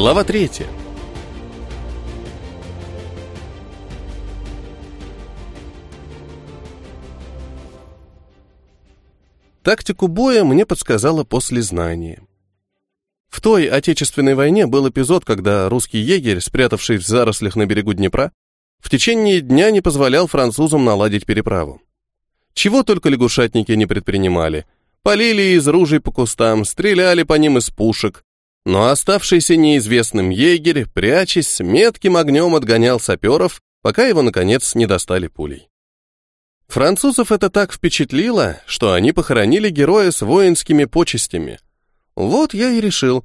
Глава третья. Тактику боя мне подсказало после знания. В той Отечественной войне был эпизод, когда русский егерь, спрятавшись в зарослях на берегу Днепра, в течение дня не позволял французам наладить переправу. Чего только лягушатники не предпринимали. Полили из ружей по кустам, стреляли по ним из пушек. Но оставшийся неизвестным егерь, прячась, метким огнем отгонял саперов, пока его, наконец, не достали пулей. Французов это так впечатлило, что они похоронили героя с воинскими почестями. Вот я и решил.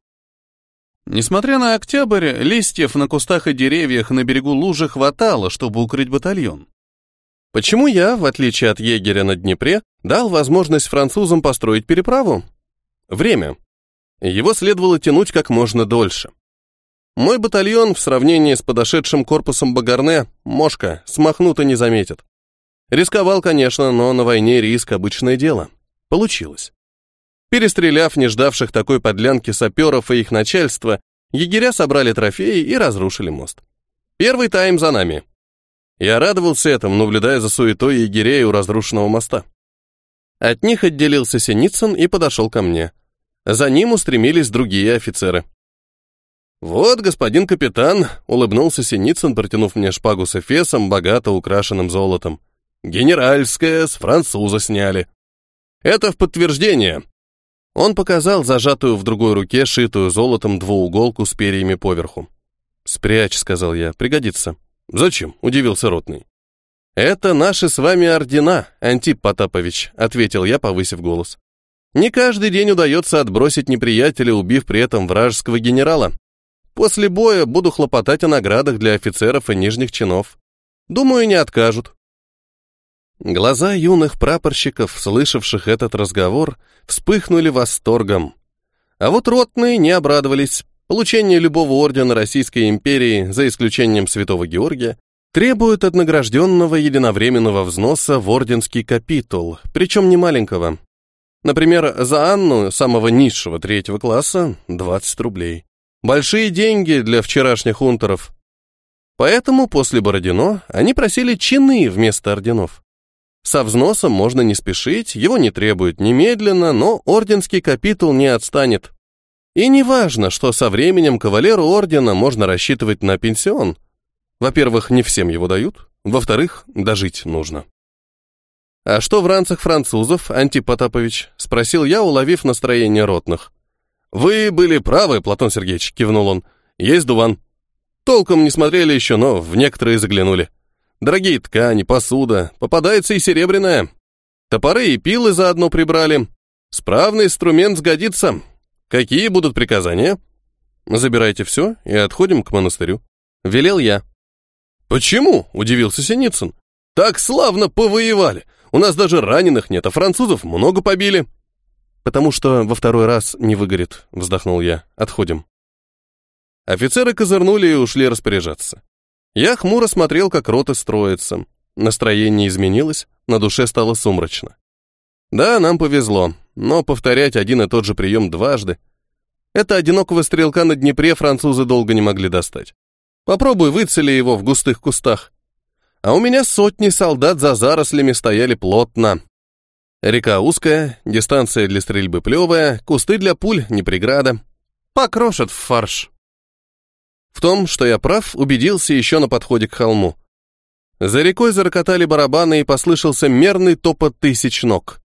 Несмотря на октябрь, листьев на кустах и деревьях на берегу лужи хватало, чтобы укрыть батальон. Почему я, в отличие от егеря на Днепре, дал возможность французам построить переправу? Время. Его следовало тянуть как можно дольше. Мой батальон в сравнении с подошедшим корпусом Багарне, мошка, смахнуто не заметит. Рисковал, конечно, но на войне риск – обычное дело. Получилось. Перестреляв не ждавших такой подлянки саперов и их начальства, егеря собрали трофеи и разрушили мост. Первый тайм за нами. Я радовался этому, наблюдая за суетой егерей у разрушенного моста. От них отделился Синицын и подошел ко мне. За ним устремились другие офицеры. «Вот, господин капитан», — улыбнулся Синицын, протянув мне шпагу с эфесом, богато украшенным золотом. Генеральская, с француза сняли. Это в подтверждение. Он показал зажатую в другой руке, шитую золотом двууголку с перьями поверху. «Спрячь», — сказал я, — «пригодится». «Зачем?» — удивился ротный. «Это наши с вами ордена, Антип Потапович», — ответил я, повысив голос. «Не каждый день удается отбросить неприятеля, убив при этом вражеского генерала. После боя буду хлопотать о наградах для офицеров и нижних чинов. Думаю, не откажут. Глаза юных прапорщиков, слышавших этот разговор, вспыхнули восторгом. А вот ротные не обрадовались. Получение любого ордена Российской империи, за исключением Святого Георгия, требует от награжденного единовременного взноса в орденский капитул, причем не маленького. Например, за Анну самого низшего третьего класса 20 рублей. Большие деньги для вчерашних унтеров. Поэтому после Бородино они просили чины вместо орденов. Со взносом можно не спешить, его не требуют немедленно, но орденский капитул не отстанет. И не важно, что со временем кавалеру ордена можно рассчитывать на пенсион. Во-первых, не всем его дают, во-вторых, дожить нужно. «А что в ранцах французов, Антип Потапович?» — спросил я, уловив настроение ротных. «Вы были правы, Платон Сергеевич», — кивнул он. «Есть дуван. Толком не смотрели еще, но в некоторые заглянули. Дорогие ткани, посуда, попадается и серебряная. Топоры и пилы заодно прибрали. Справный инструмент сгодится. Какие будут приказания? Забирайте все и отходим к монастырю. Велел я. Почему? Удивился Синицын. Так славно повоевали. У нас даже раненых нет, а французов много побили. Потому что во второй раз не выгорит, вздохнул я. Отходим. Офицеры козырнули и ушли распоряжаться. Я хмуро смотрел, как роты строятся. Настроение изменилось, на душе стало сумрачно. Да, нам повезло, но повторять один и тот же прием дважды. Это одинокого стрелка на Днепре французы долго не могли достать. Попробуй выцели его в густых кустах. А у меня сотни солдат за зарослями стояли плотно. Река узкая, дистанция для стрельбы плевая, кусты для пуль не преграда. Покрошат в фарш. В том, что я прав, убедился еще на подходе к холму. За рекой зарокотали барабаны и послышался мерный топот тысяч ног.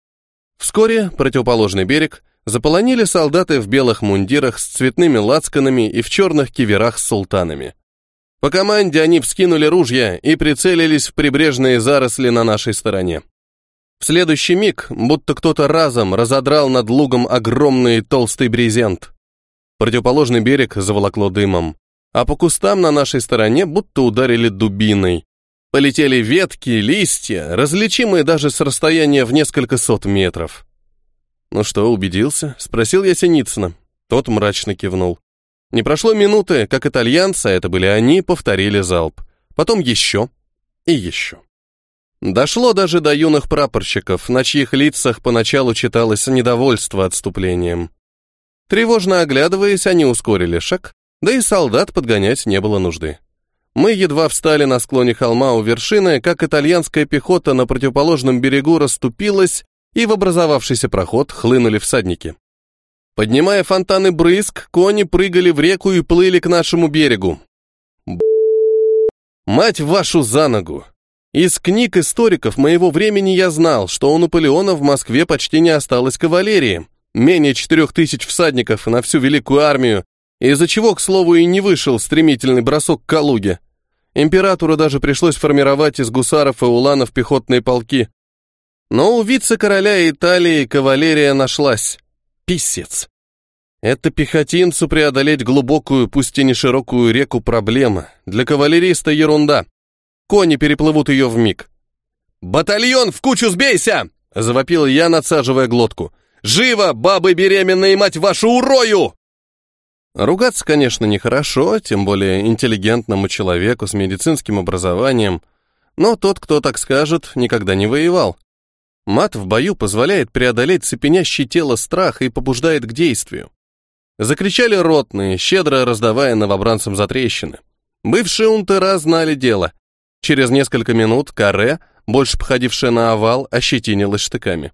Вскоре противоположный берег заполонили солдаты в белых мундирах с цветными лацканами и в черных киверах с султанами. По команде они вскинули ружья и прицелились в прибрежные заросли на нашей стороне. В следующий миг, будто кто-то разом разодрал над лугом огромный толстый брезент. Противоположный берег заволокло дымом а по кустам на нашей стороне будто ударили дубиной. Полетели ветки, листья, различимые даже с расстояния в несколько сот метров. «Ну что, убедился?» — спросил я Синицына. Тот мрачно кивнул. Не прошло минуты, как итальянцы, а это были они, повторили залп. Потом еще и еще. Дошло даже до юных прапорщиков, на чьих лицах поначалу читалось недовольство отступлением. Тревожно оглядываясь, они ускорили шаг, Да и солдат подгонять не было нужды. Мы едва встали на склоне холма у вершины, как итальянская пехота на противоположном берегу расступилась, и в образовавшийся проход хлынули всадники. Поднимая фонтаны брызг, кони прыгали в реку и плыли к нашему берегу. Мать вашу за ногу! Из книг историков моего времени я знал, что у Наполеона в Москве почти не осталось кавалерии, менее четырех тысяч всадников на всю великую армию, из-за чего, к слову, и не вышел стремительный бросок к Калуге. Императору даже пришлось формировать из гусаров и уланов пехотные полки. Но у вице-короля Италии кавалерия нашлась. Писец. Это пехотинцу преодолеть глубокую, пусть и не широкую реку проблема. Для кавалериста ерунда. Кони переплывут ее в миг. «Батальон в кучу сбейся!» — завопил я, надсаживая глотку. «Живо, бабы беременные, мать вашу, урою!» Ругаться, конечно, нехорошо, тем более интеллигентному человеку с медицинским образованием, но тот, кто так скажет, никогда не воевал. Мат в бою позволяет преодолеть цепенящий тело страх и побуждает к действию. Закричали ротные, щедро раздавая новобранцам затрещины. Бывшие унтера знали дело. Через несколько минут каре, больше походившее на овал, ощетинилось штыками.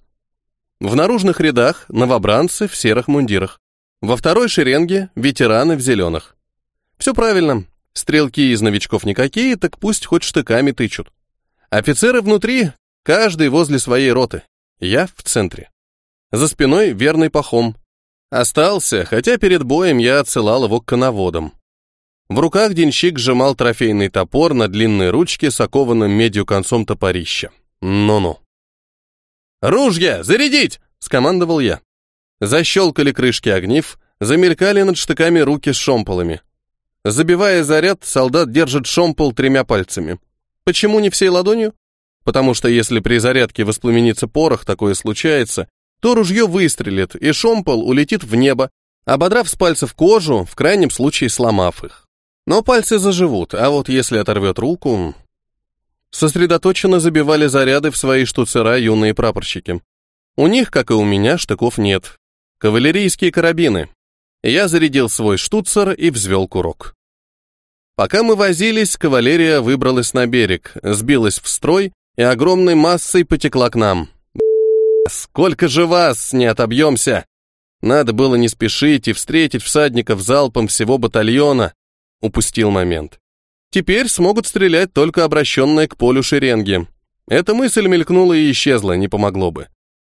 В наружных рядах новобранцы в серых мундирах. Во второй шеренге ветераны в зеленых. Все правильно. Стрелки из новичков никакие, так пусть хоть штыками тычут. Офицеры внутри, каждый возле своей роты. Я в центре. За спиной верный пахом. Остался, хотя перед боем я отсылал его к коноводам. В руках денщик сжимал трофейный топор на длинной ручке с окованным медью концом топорища. Ну-ну. «Ружья! Зарядить!» — скомандовал я. Защелкали крышки огнив, замелькали над штыками руки с шомполами. Забивая заряд, солдат держит шомпол тремя пальцами. Почему не всей ладонью? Потому что если при зарядке воспламенится порох, такое случается, то ружье выстрелит, и шомпол улетит в небо, ободрав с пальцев кожу, в крайнем случае сломав их. Но пальцы заживут, а вот если оторвет руку... Сосредоточенно забивали заряды в свои штуцера юные прапорщики. У них, как и у меня, штыков нет, Кавалерийские карабины. Я зарядил свой штуцер и взвел курок. Пока мы возились, кавалерия выбралась на берег, сбилась в строй и огромной массой потекла к нам. Сколько же вас, не отобьемся! Надо было не спешить и встретить всадников залпом всего батальона. Упустил момент. Теперь смогут стрелять только обращенные к полю шеренги. Эта мысль мелькнула и исчезла, не помогло бы.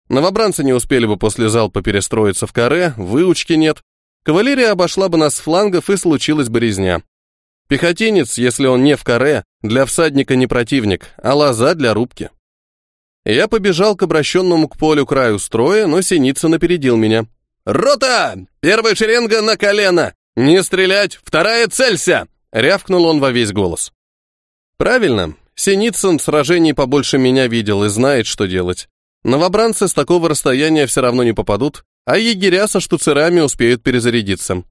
Новобранцы не успели бы после залпа перестроиться в каре, выучки нет. Кавалерия обошла бы нас с флангов и случилась бы резня. Пехотинец, если он не в каре, для всадника не противник, а лоза для рубки. Я побежал к обращенному к полю краю строя, но Синицын напередил меня. «Рота! Первая шеренга на колено! Не стрелять! Вторая целься!» Рявкнул он во весь голос. Правильно, Синицын сражений побольше меня видел и знает, что делать. Новобранцы с такого расстояния все равно не попадут, а егеря со штуцерами успеют перезарядиться.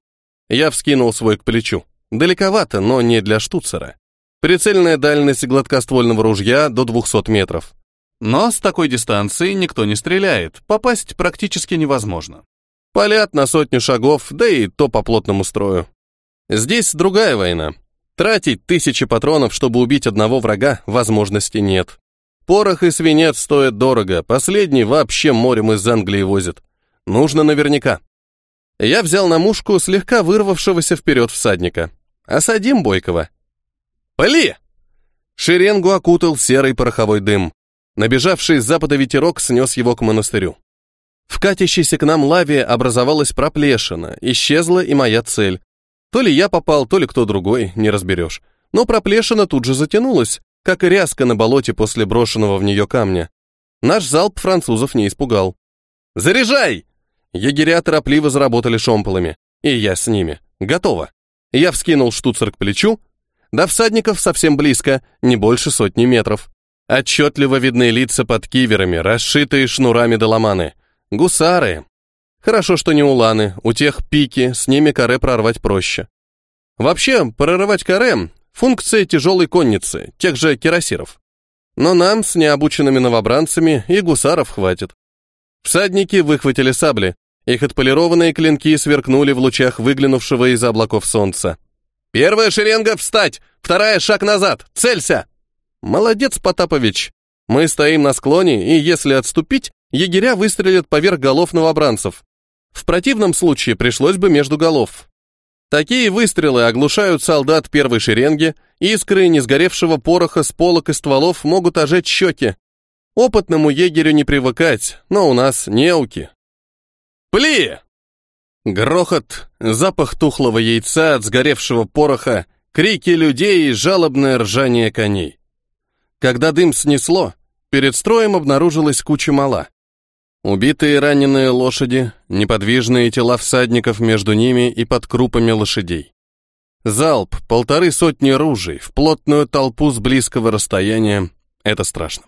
Я вскинул свой к плечу. Далековато, но не для штуцера. Прицельная дальность гладкоствольного ружья до 200 метров. Но с такой дистанции никто не стреляет, попасть практически невозможно. Полят на сотню шагов, да и то по плотному строю. Здесь другая война. Тратить тысячи патронов, чтобы убить одного врага, возможности нет. Порох и свинец стоят дорого, последний вообще морем из Англии возят. Нужно наверняка. Я взял на мушку слегка вырвавшегося вперед всадника. Осадим Бойкова. «Пали!» Шеренгу окутал серый пороховой дым. Набежавший с запада ветерок снес его к монастырю. В катящейся к нам лаве образовалась проплешина, исчезла и моя цель. То ли я попал, то ли кто другой, не разберешь. Но проплешина тут же затянулась, как и ряска на болоте после брошенного в нее камня. Наш залп французов не испугал. «Заряжай!» Егеря торопливо заработали шомполами. И я с ними. Готово. Я вскинул штуцер к плечу. До всадников совсем близко, не больше сотни метров. Отчетливо видны лица под киверами, расшитые шнурами доломаны. Гусары. Хорошо, что не уланы, у тех пики, с ними каре прорвать проще. Вообще, прорывать каре Функция тяжелой конницы, тех же кирасиров. Но нам с необученными новобранцами и гусаров хватит. Всадники выхватили сабли, Их отполированные клинки сверкнули в лучах выглянувшего из облаков солнца. «Первая шеренга — встать! Вторая — шаг назад! Целься!» «Молодец, Потапович! Мы стоим на склоне, и если отступить, егеря выстрелят поверх голов новобранцев. В противном случае пришлось бы между голов. Такие выстрелы оглушают солдат первой шеренги, искры несгоревшего пороха с полок и стволов могут ожечь щеки. Опытному егерю не привыкать, но у нас неуки. «Пли!» Грохот, запах тухлого яйца от сгоревшего пороха, крики людей и жалобное ржание коней. Когда дым снесло, перед строем обнаружилась куча мала. Убитые и раненые лошади, неподвижные тела всадников между ними и под крупами лошадей. Залп, полторы сотни ружей в плотную толпу с близкого расстояния — это страшно.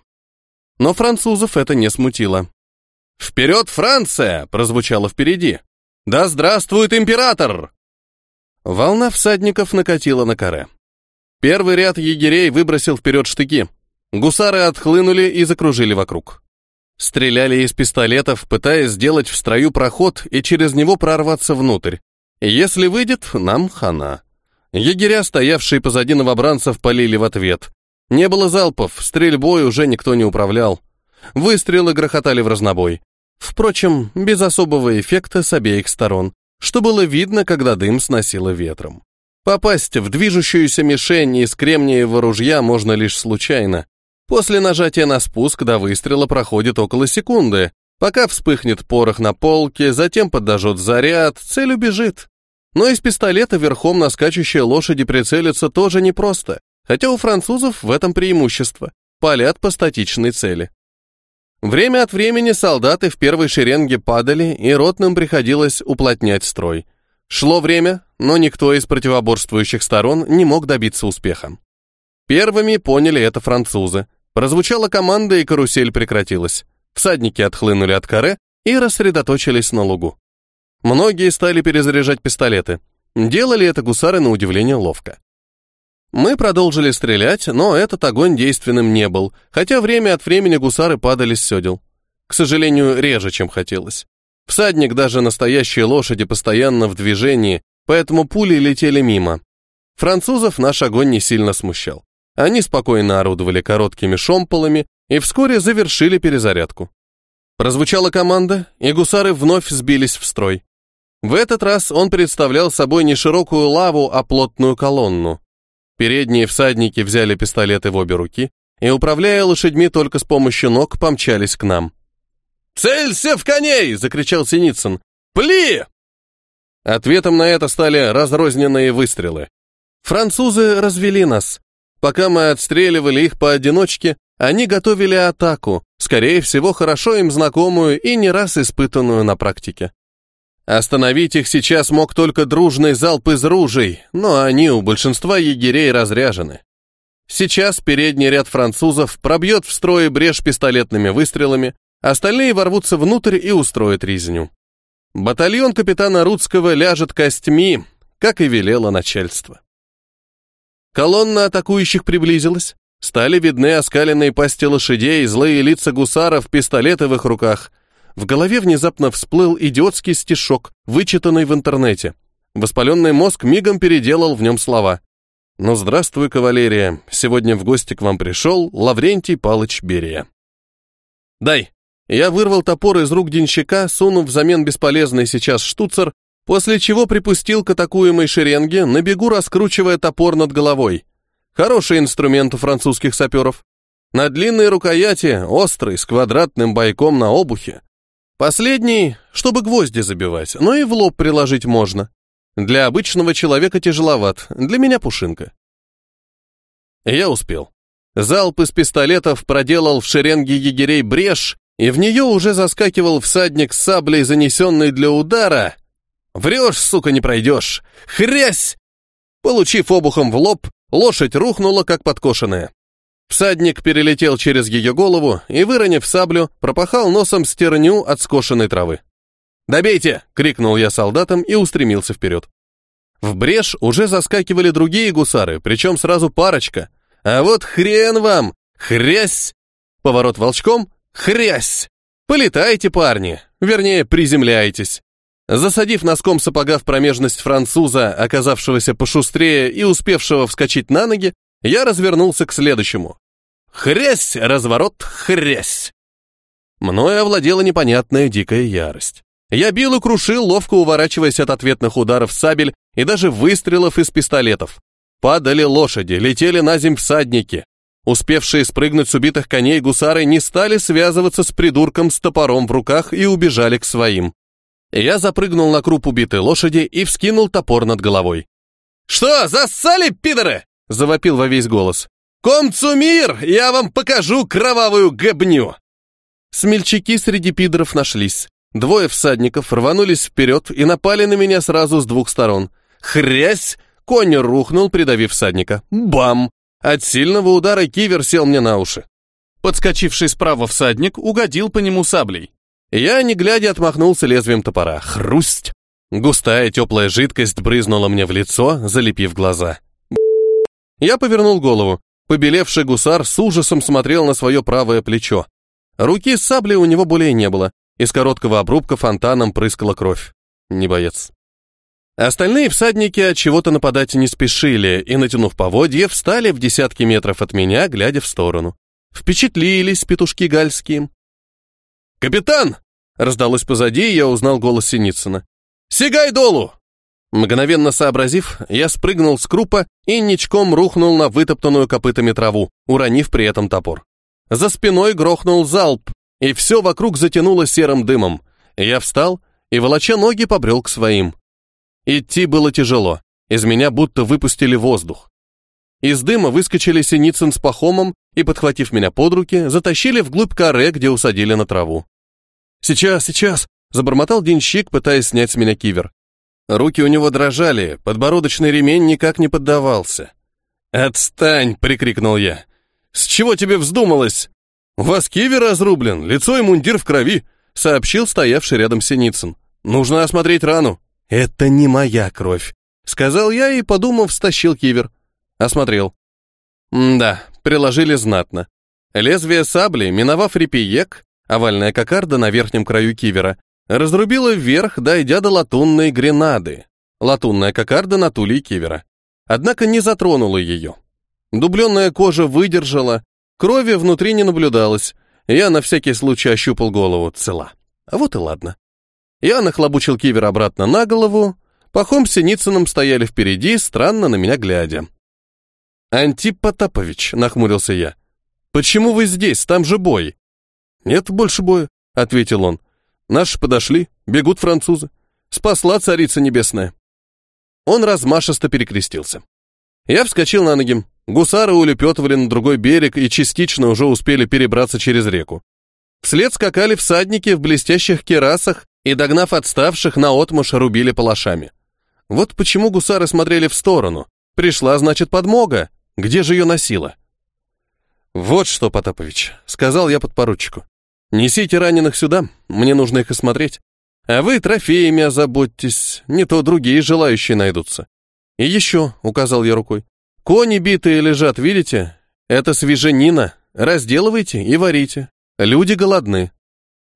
Но французов это не смутило. «Вперед, Франция!» — прозвучало впереди. «Да здравствует император!» Волна всадников накатила на каре. Первый ряд егерей выбросил вперед штыки. Гусары отхлынули и закружили вокруг. Стреляли из пистолетов, пытаясь сделать в строю проход и через него прорваться внутрь. Если выйдет, нам хана. Егеря, стоявшие позади новобранцев, полили в ответ. Не было залпов, стрельбой уже никто не управлял. Выстрелы грохотали в разнобой. Впрочем, без особого эффекта с обеих сторон, что было видно, когда дым сносило ветром. Попасть в движущуюся мишень из кремниевого ружья можно лишь случайно, После нажатия на спуск до выстрела проходит около секунды, пока вспыхнет порох на полке, затем подожжет заряд, цель убежит. Но из пистолета верхом на скачущей лошади прицелиться тоже непросто, хотя у французов в этом преимущество. Палят по статичной цели. Время от времени солдаты в первой шеренге падали, и ротным приходилось уплотнять строй. Шло время, но никто из противоборствующих сторон не мог добиться успеха. Первыми поняли это французы, Прозвучала команда, и карусель прекратилась. Всадники отхлынули от каре и рассредоточились на лугу. Многие стали перезаряжать пистолеты. Делали это гусары на удивление ловко. Мы продолжили стрелять, но этот огонь действенным не был, хотя время от времени гусары падали с седел. К сожалению, реже, чем хотелось. Всадник даже настоящие лошади постоянно в движении, поэтому пули летели мимо. Французов наш огонь не сильно смущал. Они спокойно орудовали короткими шомполами и вскоре завершили перезарядку. Прозвучала команда, и гусары вновь сбились в строй. В этот раз он представлял собой не широкую лаву, а плотную колонну. Передние всадники взяли пистолеты в обе руки и, управляя лошадьми только с помощью ног, помчались к нам. «Целься в коней!» — закричал Синицын. «Пли!» Ответом на это стали разрозненные выстрелы. Французы развели нас, Пока мы отстреливали их поодиночке, они готовили атаку, скорее всего, хорошо им знакомую и не раз испытанную на практике. Остановить их сейчас мог только дружный залп из ружей, но они у большинства егерей разряжены. Сейчас передний ряд французов пробьет в строе брешь пистолетными выстрелами, остальные ворвутся внутрь и устроят резню. Батальон капитана Рудского ляжет костьми, как и велело начальство. Колонна атакующих приблизилась. Стали видны оскаленные пасти лошадей, злые лица гусаров, пистолеты в их руках. В голове внезапно всплыл идиотский стишок, вычитанный в интернете. Воспаленный мозг мигом переделал в нем слова. «Ну, здравствуй, кавалерия. Сегодня в гости к вам пришел Лаврентий Палыч Берия». «Дай!» Я вырвал топор из рук денщика, сунув взамен бесполезный сейчас штуцер после чего припустил к атакуемой шеренге, на бегу раскручивая топор над головой. Хороший инструмент у французских саперов. На длинной рукояти, острый, с квадратным бойком на обухе. Последний, чтобы гвозди забивать, но и в лоб приложить можно. Для обычного человека тяжеловат, для меня пушинка. Я успел. Залп из пистолетов проделал в шеренге егерей брешь, и в нее уже заскакивал всадник с саблей, занесенной для удара, Врешь, сука, не пройдешь! Хрясь!» Получив обухом в лоб, лошадь рухнула, как подкошенная. Всадник перелетел через ее голову и, выронив саблю, пропахал носом стерню от скошенной травы. «Добейте!» — крикнул я солдатам и устремился вперед. В брешь уже заскакивали другие гусары, причем сразу парочка. А вот хрен вам! Хрясь! Поворот волчком. Хрясь! Полетайте, парни! Вернее, приземляйтесь. Засадив носком сапога в промежность француза, оказавшегося пошустрее и успевшего вскочить на ноги, я развернулся к следующему. Хрясь, разворот, хрясь. Мною овладела непонятная дикая ярость. Я бил и крушил, ловко уворачиваясь от ответных ударов сабель и даже выстрелов из пистолетов. Падали лошади, летели на земь всадники. Успевшие спрыгнуть с убитых коней гусары не стали связываться с придурком с топором в руках и убежали к своим. Я запрыгнул на круп убитой лошади и вскинул топор над головой. «Что, зассали, пидоры?» — завопил во весь голос. «Комцумир! Я вам покажу кровавую гобню!» Смельчаки среди пидоров нашлись. Двое всадников рванулись вперед и напали на меня сразу с двух сторон. Хрясь! Конь рухнул, придавив всадника. Бам! От сильного удара кивер сел мне на уши. Подскочивший справа всадник угодил по нему саблей. Я, не глядя, отмахнулся лезвием топора. Хрусть! Густая теплая жидкость брызнула мне в лицо, залепив глаза. Я повернул голову. Побелевший гусар с ужасом смотрел на свое правое плечо. Руки с саблей у него более не было. Из короткого обрубка фонтаном прыскала кровь. Не боец. Остальные всадники от чего-то нападать не спешили и, натянув поводья, встали в десятки метров от меня, глядя в сторону. Впечатлились петушки гальские. «Капитан!» — раздалось позади, и я узнал голос Синицына. «Сигай долу!» Мгновенно сообразив, я спрыгнул с крупа и ничком рухнул на вытоптанную копытами траву, уронив при этом топор. За спиной грохнул залп, и все вокруг затянуло серым дымом. Я встал и, волоча ноги, побрел к своим. Идти было тяжело, из меня будто выпустили воздух. Из дыма выскочили Синицын с Пахомом и, подхватив меня под руки, затащили вглубь каре, где усадили на траву. «Сейчас, сейчас!» — забормотал денщик, пытаясь снять с меня кивер. Руки у него дрожали, подбородочный ремень никак не поддавался. «Отстань!» — прикрикнул я. «С чего тебе вздумалось?» «У вас кивер разрублен, лицо и мундир в крови», — сообщил стоявший рядом Синицын. «Нужно осмотреть рану». «Это не моя кровь», — сказал я и, подумав, стащил кивер. Осмотрел. Да, приложили знатно. Лезвие сабли, миновав репиек, овальная кокарда на верхнем краю кивера, Разрубила вверх, дойдя до латунной гренады. Латунная кокарда на туле кивера. Однако не затронула ее. Дубленная кожа выдержала, крови внутри не наблюдалось. Я на всякий случай ощупал голову цела. А вот и ладно. Я нахлобучил кивер обратно на голову. Пахом с Синицыным стояли впереди, странно на меня глядя. «Антип Потапович», — нахмурился я. «Почему вы здесь? Там же бой». «Нет больше боя», — ответил он. Наши подошли, бегут французы. Спасла царица небесная. Он размашисто перекрестился. Я вскочил на ноги. Гусары улепетывали на другой берег и частично уже успели перебраться через реку. Вслед скакали всадники в блестящих керасах и, догнав отставших, наотмашь рубили палашами. Вот почему гусары смотрели в сторону. Пришла, значит, подмога. Где же ее носила? «Вот что, Потапович», — сказал я подпоручику. Несите раненых сюда, мне нужно их осмотреть. А вы трофеями озаботьтесь, не то другие желающие найдутся. И еще, — указал я рукой, — кони битые лежат, видите? Это свеженина, разделывайте и варите. Люди голодны.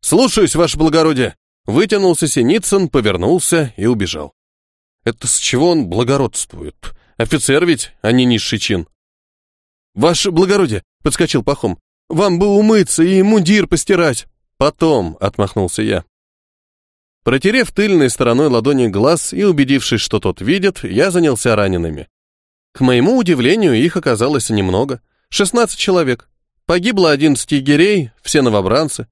Слушаюсь, ваше благородие. Вытянулся Синицын, повернулся и убежал. Это с чего он благородствует? Офицер ведь, а не низший чин. Ваше благородие, — подскочил Пахом, вам бы умыться и мундир постирать. Потом, отмахнулся я. Протерев тыльной стороной ладони глаз и убедившись, что тот видит, я занялся ранеными. К моему удивлению, их оказалось немного. 16 человек. Погибло 11 егерей, все новобранцы.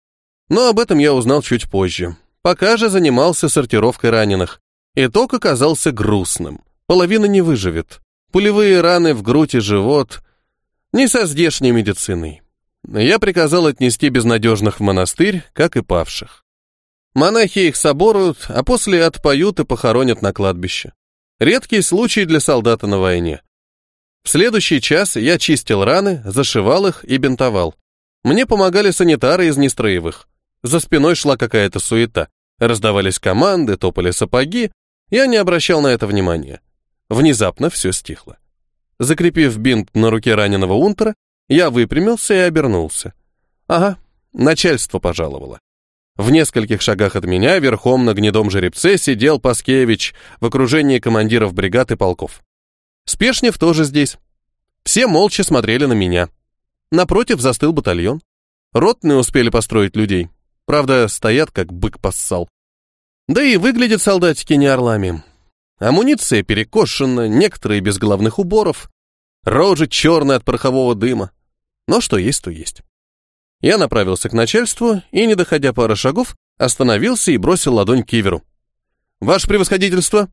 Но об этом я узнал чуть позже. Пока же занимался сортировкой раненых. Итог оказался грустным. Половина не выживет. Пулевые раны в грудь и живот. Не со здешней медициной я приказал отнести безнадежных в монастырь, как и павших. Монахи их соборуют, а после отпоют и похоронят на кладбище. Редкий случай для солдата на войне. В следующий час я чистил раны, зашивал их и бинтовал. Мне помогали санитары из нестроевых. За спиной шла какая-то суета. Раздавались команды, топали сапоги. Я не обращал на это внимания. Внезапно все стихло. Закрепив бинт на руке раненого унтера, я выпрямился и обернулся. Ага, начальство пожаловало. В нескольких шагах от меня верхом на гнедом жеребце сидел Паскевич в окружении командиров бригад и полков. Спешнев тоже здесь. Все молча смотрели на меня. Напротив застыл батальон. Ротные успели построить людей. Правда, стоят, как бык поссал. Да и выглядят солдатики не орлами. Амуниция перекошена, некоторые без головных уборов. Рожи черные от порохового дыма. Но что есть, то есть. Я направился к начальству и, не доходя пары шагов, остановился и бросил ладонь к киверу. «Ваше превосходительство,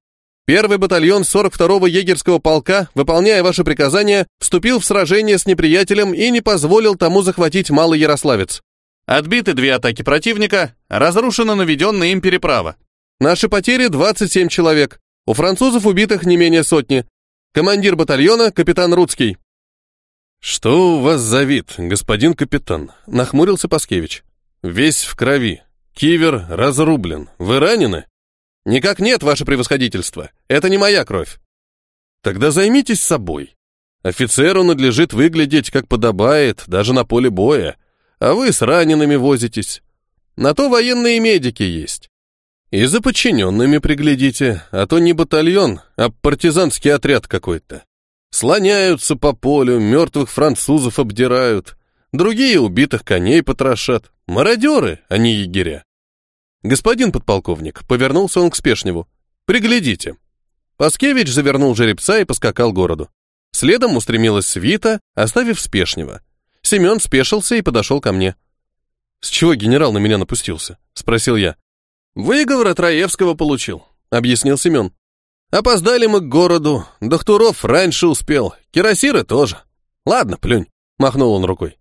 первый батальон 42-го егерского полка, выполняя ваши приказания, вступил в сражение с неприятелем и не позволил тому захватить Малый Ярославец. Отбиты две атаки противника, разрушена наведенная им переправа. Наши потери 27 человек, у французов убитых не менее сотни. Командир батальона, капитан Рудский. «Что у вас за вид, господин капитан?» — нахмурился Паскевич. «Весь в крови. Кивер разрублен. Вы ранены?» «Никак нет, ваше превосходительство. Это не моя кровь». «Тогда займитесь собой. Офицеру надлежит выглядеть, как подобает, даже на поле боя, а вы с ранеными возитесь. На то военные медики есть. И за подчиненными приглядите, а то не батальон, а партизанский отряд какой-то. Слоняются по полю, мертвых французов обдирают, другие убитых коней потрошат. Мародеры, а не егеря. Господин подполковник, повернулся он к Спешневу. Приглядите. Паскевич завернул жеребца и поскакал к городу. Следом устремилась свита, оставив Спешнева. Семен спешился и подошел ко мне. «С чего генерал на меня напустился?» — спросил я. «Выговор от Раевского получил», — объяснил Семен. Опоздали мы к городу, Дохтуров раньше успел, Кирасиры тоже. Ладно, плюнь, махнул он рукой.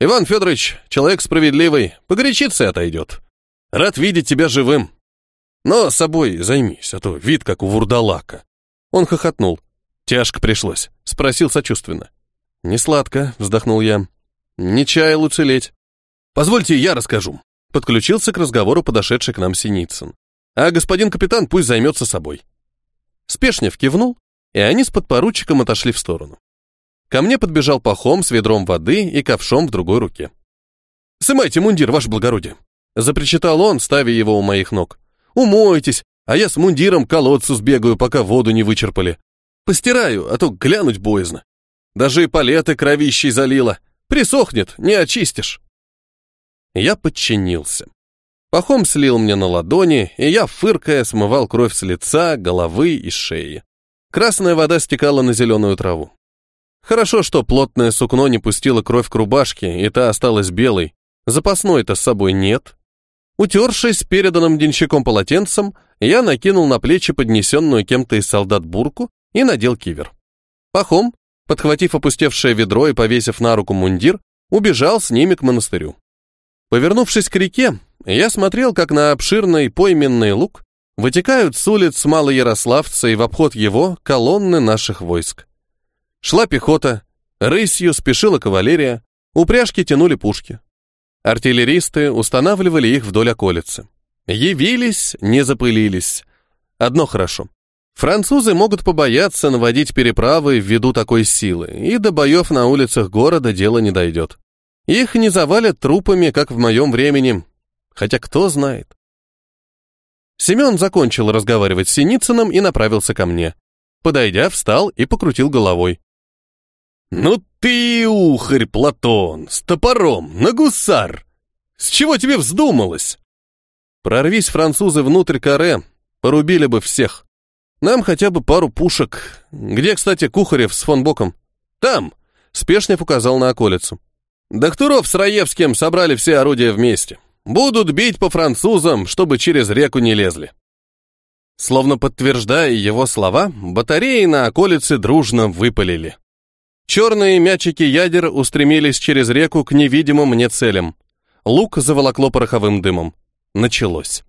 Иван Федорович, человек справедливый, погорячится и отойдет. Рад видеть тебя живым. Но собой займись, а то вид как у вурдалака. Он хохотнул. Тяжко пришлось, спросил сочувственно. Не сладко, вздохнул я. Не чаял уцелеть. Позвольте, я расскажу. Подключился к разговору подошедший к нам Синицын. А господин капитан пусть займется собой. Спешнев кивнул, и они с подпоручиком отошли в сторону. Ко мне подбежал пахом с ведром воды и ковшом в другой руке. «Сымайте мундир, ваше благородие!» Запричитал он, ставя его у моих ног. «Умойтесь, а я с мундиром к колодцу сбегаю, пока воду не вычерпали. Постираю, а то глянуть боязно. Даже и палеты кровищей залило. Присохнет, не очистишь». Я подчинился. Пахом слил мне на ладони, и я, фыркая, смывал кровь с лица, головы и шеи. Красная вода стекала на зеленую траву. Хорошо, что плотное сукно не пустило кровь к рубашке, и та осталась белой. Запасной-то с собой нет. Утершись переданным денщиком полотенцем, я накинул на плечи поднесенную кем-то из солдат бурку и надел кивер. Пахом, подхватив опустевшее ведро и повесив на руку мундир, убежал с ними к монастырю. Повернувшись к реке, я смотрел, как на обширный пойменный луг вытекают с улиц Малоярославца и в обход его колонны наших войск. Шла пехота, рысью спешила кавалерия, упряжки тянули пушки. Артиллеристы устанавливали их вдоль околицы. Явились, не запылились. Одно хорошо. Французы могут побояться наводить переправы ввиду такой силы, и до боев на улицах города дело не дойдет. Их не завалят трупами, как в моем времени, Хотя кто знает. Семен закончил разговаривать с Синицыным и направился ко мне. Подойдя, встал и покрутил головой. «Ну ты ухарь, Платон, с топором, на гусар! С чего тебе вздумалось?» «Прорвись, французы, внутрь каре, порубили бы всех. Нам хотя бы пару пушек. Где, кстати, Кухарев с фон Боком?» «Там!» — Спешнев указал на околицу. «Докторов с Раевским собрали все орудия вместе. Будут бить по французам, чтобы через реку не лезли. Словно подтверждая его слова, батареи на околице дружно выпалили. Черные мячики ядер устремились через реку к невидимым мне целям. Лук заволокло пороховым дымом. Началось.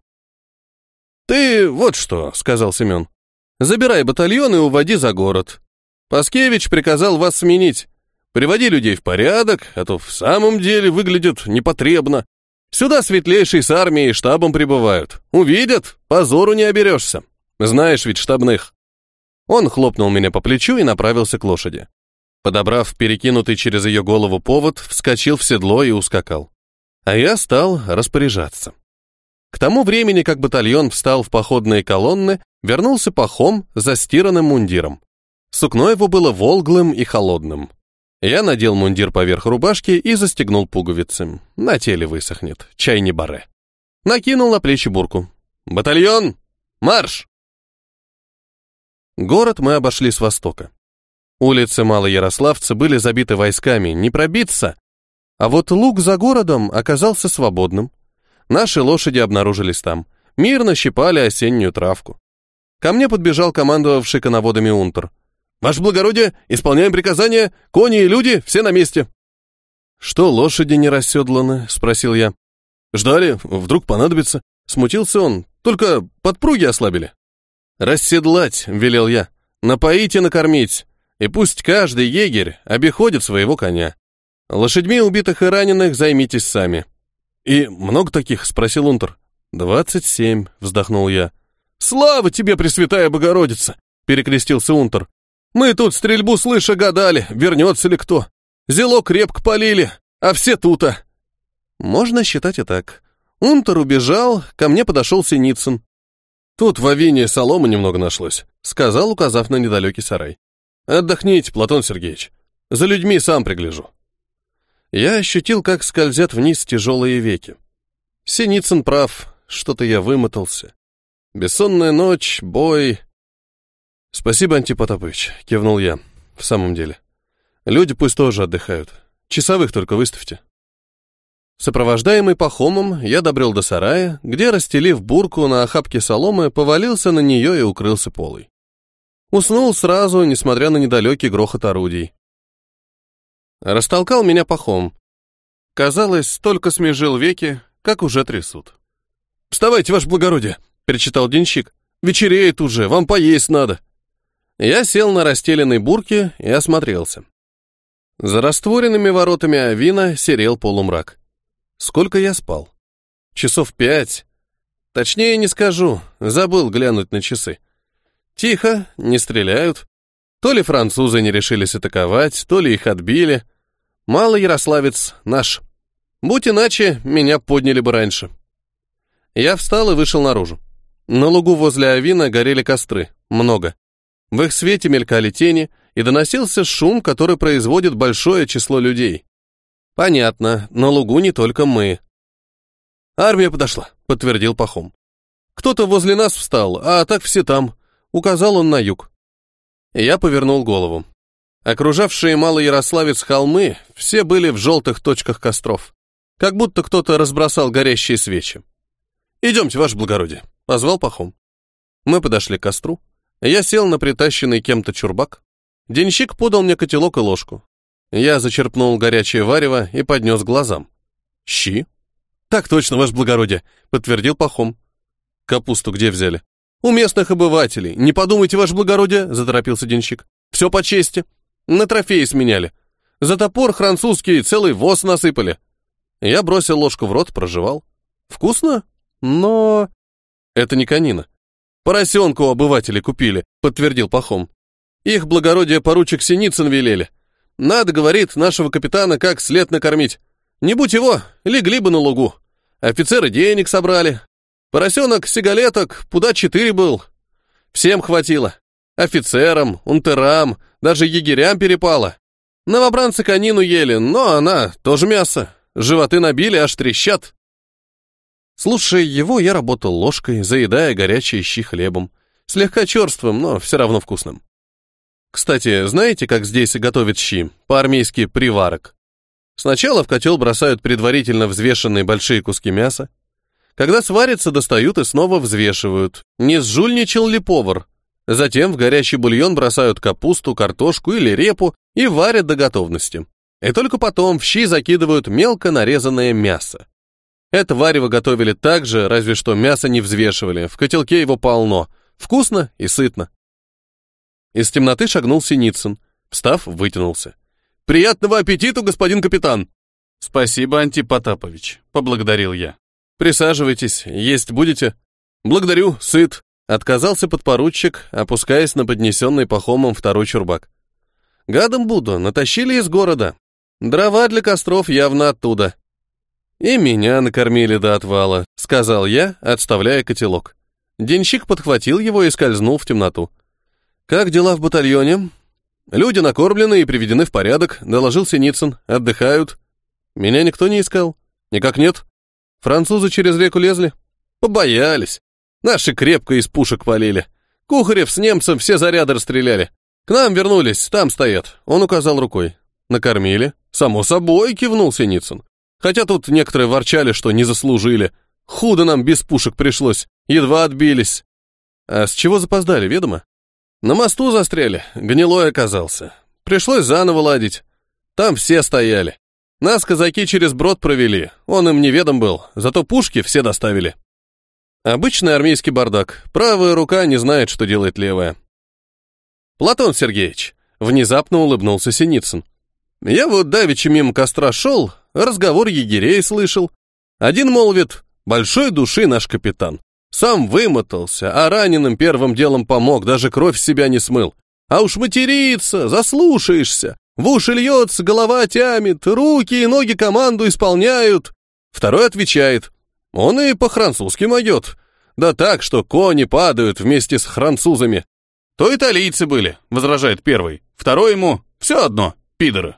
«Ты вот что», — сказал Семен. «Забирай батальон и уводи за город. Паскевич приказал вас сменить. Приводи людей в порядок, а то в самом деле выглядит непотребно. Сюда светлейшие с армией и штабом прибывают. Увидят, позору не оберешься. Знаешь ведь штабных». Он хлопнул меня по плечу и направился к лошади. Подобрав перекинутый через ее голову повод, вскочил в седло и ускакал. А я стал распоряжаться. К тому времени, как батальон встал в походные колонны, вернулся Пахом за стиранным мундиром. Сукно его было волглым и холодным. Я надел мундир поверх рубашки и застегнул пуговицы. На теле высохнет, чай не баре. Накинул на плечи бурку. «Батальон! Марш!» Город мы обошли с востока. Улицы Малоярославца были забиты войсками, не пробиться. А вот луг за городом оказался свободным. Наши лошади обнаружились там. Мирно щипали осеннюю травку. Ко мне подбежал командовавший коноводами унтер. «Ваше благородие, исполняем приказания, кони и люди, все на месте». «Что, лошади не расседланы?» — спросил я. «Ждали, вдруг понадобится». Смутился он. «Только подпруги ослабили». «Расседлать», — велел я. «Напоить и накормить. И пусть каждый егерь обиходит своего коня. Лошадьми убитых и раненых займитесь сами». «И много таких?» — спросил Унтер. «Двадцать семь», — вздохнул я. «Слава тебе, Пресвятая Богородица!» — перекрестился Унтер. «Мы тут стрельбу слыша гадали, вернется ли кто. Зело крепко полили, а все тута». Можно считать и так. Унтер убежал, ко мне подошел Синицын. «Тут в Авине солома немного нашлось», — сказал, указав на недалекий сарай. «Отдохните, Платон Сергеевич. За людьми сам пригляжу». Я ощутил, как скользят вниз тяжелые веки. Синицын прав, что-то я вымотался. Бессонная ночь, бой. Спасибо, Антипотапович, кивнул я. В самом деле. Люди пусть тоже отдыхают. Часовых только выставьте. Сопровождаемый Пахомом, я добрел до сарая, где, расстелив бурку на охапке соломы, повалился на нее и укрылся полой. Уснул сразу, несмотря на недалекий грохот орудий. Растолкал меня пахом. Казалось, только смежил веки, как уже трясут. «Вставайте, ваше благородие!» — перечитал денщик. «Вечереет уже, вам поесть надо!» Я сел на расстеленной бурке и осмотрелся. За растворенными воротами авина серел полумрак. Сколько я спал? Часов пять. Точнее не скажу, забыл глянуть на часы. Тихо, не стреляют. То ли французы не решились атаковать, то ли их отбили. Мало Ярославец наш. Будь иначе, меня подняли бы раньше. Я встал и вышел наружу. На лугу возле Авина горели костры. Много. В их свете мелькали тени, и доносился шум, который производит большое число людей. Понятно, на лугу не только мы. Армия подошла, подтвердил Пахом. Кто-то возле нас встал, а так все там. Указал он на юг. Я повернул голову. Окружавшие Малоярославец холмы все были в желтых точках костров, как будто кто-то разбросал горящие свечи. «Идемте, ваше благородие», — позвал Пахом. Мы подошли к костру. Я сел на притащенный кем-то чурбак. Денщик подал мне котелок и ложку. Я зачерпнул горячее варево и поднес глазам. «Щи?» «Так точно, ваше благородие», — подтвердил Пахом. «Капусту где взяли?» «У местных обывателей. Не подумайте, ваше благородие», — заторопился денщик. «Все по чести. На трофеи сменяли. За топор французский целый воз насыпали. Я бросил ложку в рот, прожевал. Вкусно? Но... Это не конина. Поросенка у обывателей купили, подтвердил Пахом. Их благородие поручик Синицын велели. Надо, говорит, нашего капитана как след накормить. Не будь его, легли бы на лугу. Офицеры денег собрали. Поросенок, сигалеток, пуда четыре был. Всем хватило. Офицерам, унтерам, даже егерям перепало. Новобранцы конину ели, но она тоже мясо. Животы набили, аж трещат. Слушая его, я работал ложкой, заедая горячие щи хлебом. Слегка черствым, но все равно вкусным. Кстати, знаете, как здесь готовят щи? По-армейски приварок. Сначала в котел бросают предварительно взвешенные большие куски мяса. Когда сварится, достают и снова взвешивают. Не сжульничал ли повар? Затем в горячий бульон бросают капусту, картошку или репу и варят до готовности. И только потом в щи закидывают мелко нарезанное мясо. Это варево готовили так же, разве что мясо не взвешивали. В котелке его полно. Вкусно и сытно. Из темноты шагнул Синицын. Встав, вытянулся. «Приятного аппетита, господин капитан!» «Спасибо, Антипотапович», — поблагодарил я. «Присаживайтесь, есть будете?» «Благодарю, сыт», Отказался подпоручик, опускаясь на поднесенный пахомом второй чурбак. «Гадом буду, натащили из города. Дрова для костров явно оттуда». «И меня накормили до отвала», — сказал я, отставляя котелок. Денщик подхватил его и скользнул в темноту. «Как дела в батальоне?» «Люди накормлены и приведены в порядок», — доложил Синицын. «Отдыхают». «Меня никто не искал?» «Никак нет». «Французы через реку лезли?» «Побоялись. Наши крепко из пушек полили. Кухарев с немцем все заряды расстреляли. К нам вернулись, там стоят». Он указал рукой. «Накормили?» «Само собой», — кивнул Синицын. «Хотя тут некоторые ворчали, что не заслужили. Худо нам без пушек пришлось. Едва отбились». «А с чего запоздали, ведомо?» «На мосту застряли. Гнилой оказался. Пришлось заново ладить. Там все стояли. Нас казаки через брод провели. Он им неведом был. Зато пушки все доставили». Обычный армейский бардак. Правая рука не знает, что делает левая. «Платон Сергеевич», — внезапно улыбнулся Синицын. «Я вот давеча мимо костра шел, разговор егерей слышал. Один молвит, большой души наш капитан. Сам вымотался, а раненым первым делом помог, даже кровь себя не смыл. А уж матерится, заслушаешься. В уши льется, голова тянет, руки и ноги команду исполняют. Второй отвечает, он и по-французски могет. Да так, что кони падают вместе с французами. То италийцы были, возражает первый. Второй ему, все одно, пидоры.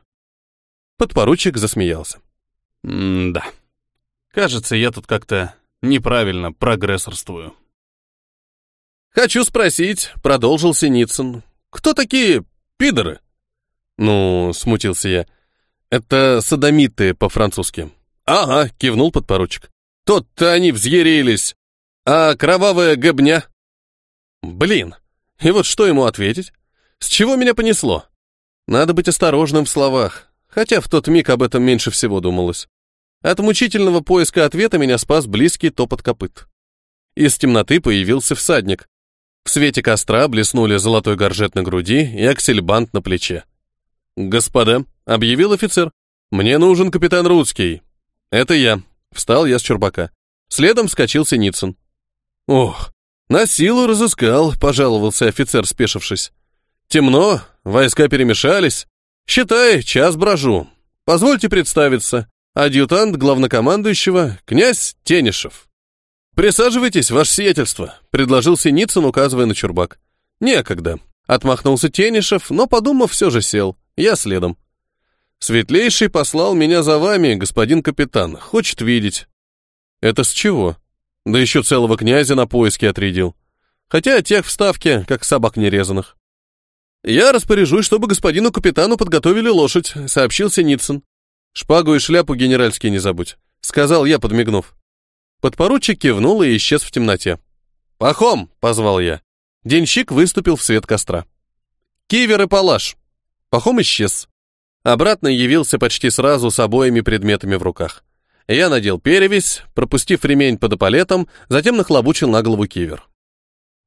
Подпоручик засмеялся. «М-да. Кажется, я тут как-то неправильно прогрессорствую». «Хочу спросить», — продолжил Синицын, «кто такие пидоры?» «Ну, — смутился я, — это садомиты по-французски». «Ага», — кивнул подпоручик. Тот-то они взъярились. А кровавая гобня? Блин, и вот что ему ответить? С чего меня понесло? Надо быть осторожным в словах, хотя в тот миг об этом меньше всего думалось. От мучительного поиска ответа меня спас близкий топот копыт. Из темноты появился всадник. В свете костра блеснули золотой горжет на груди и аксельбант на плече. «Господа», — объявил офицер, — «мне нужен капитан Рудский». «Это я», Встал я с чурбака. Следом вскочил Синицын. «Ох, на силу разыскал», — пожаловался офицер, спешившись. «Темно, войска перемешались. Считай, час брожу. Позвольте представиться. Адъютант главнокомандующего, князь Тенишев». «Присаживайтесь, ваше сиятельство», — предложил Синицын, указывая на чурбак. «Некогда», — отмахнулся Тенишев, но, подумав, все же сел. Я следом. Светлейший послал меня за вами, господин капитан, хочет видеть. Это с чего? Да еще целого князя на поиски отрядил. Хотя тех в ставке, как собак нерезанных. Я распоряжусь, чтобы господину капитану подготовили лошадь, сообщил Синицын. Шпагу и шляпу генеральские не забудь, сказал я, подмигнув. Подпоручик кивнул и исчез в темноте. «Пахом!» — позвал я. Денщик выступил в свет костра. «Кивер и палаш!» Пахом исчез. Обратно явился почти сразу с обоими предметами в руках. Я надел перевязь, пропустив ремень под эполетом, затем нахлобучил на голову кивер.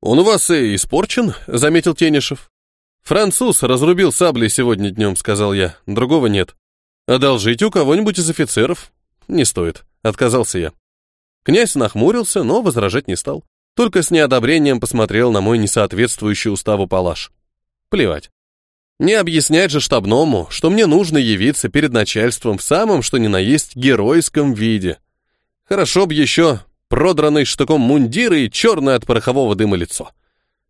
«Он у вас и испорчен», — заметил Тенишев. «Француз разрубил сабли сегодня днем», — сказал я. «Другого нет». «Одолжите у кого-нибудь из офицеров». «Не стоит», — отказался я. Князь нахмурился, но возражать не стал. Только с неодобрением посмотрел на мой несоответствующий уставу палаш. Плевать. Не объяснять же штабному, что мне нужно явиться перед начальством в самом что ни на есть геройском виде. Хорошо б еще продранный штыком мундир и черное от порохового дыма лицо.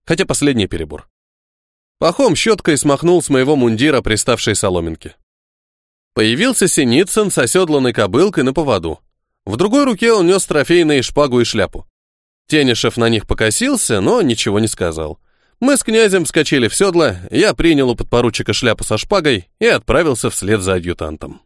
Хотя последний перебор. Пахом щеткой смахнул с моего мундира приставшей соломинки. Появился Синицын с оседланной кобылкой на поводу. В другой руке он нес трофейные шпагу и шляпу. Тенишев на них покосился, но ничего не сказал. Мы с князем вскочили в седло, я принял у подпоручика шляпу со шпагой и отправился вслед за адъютантом.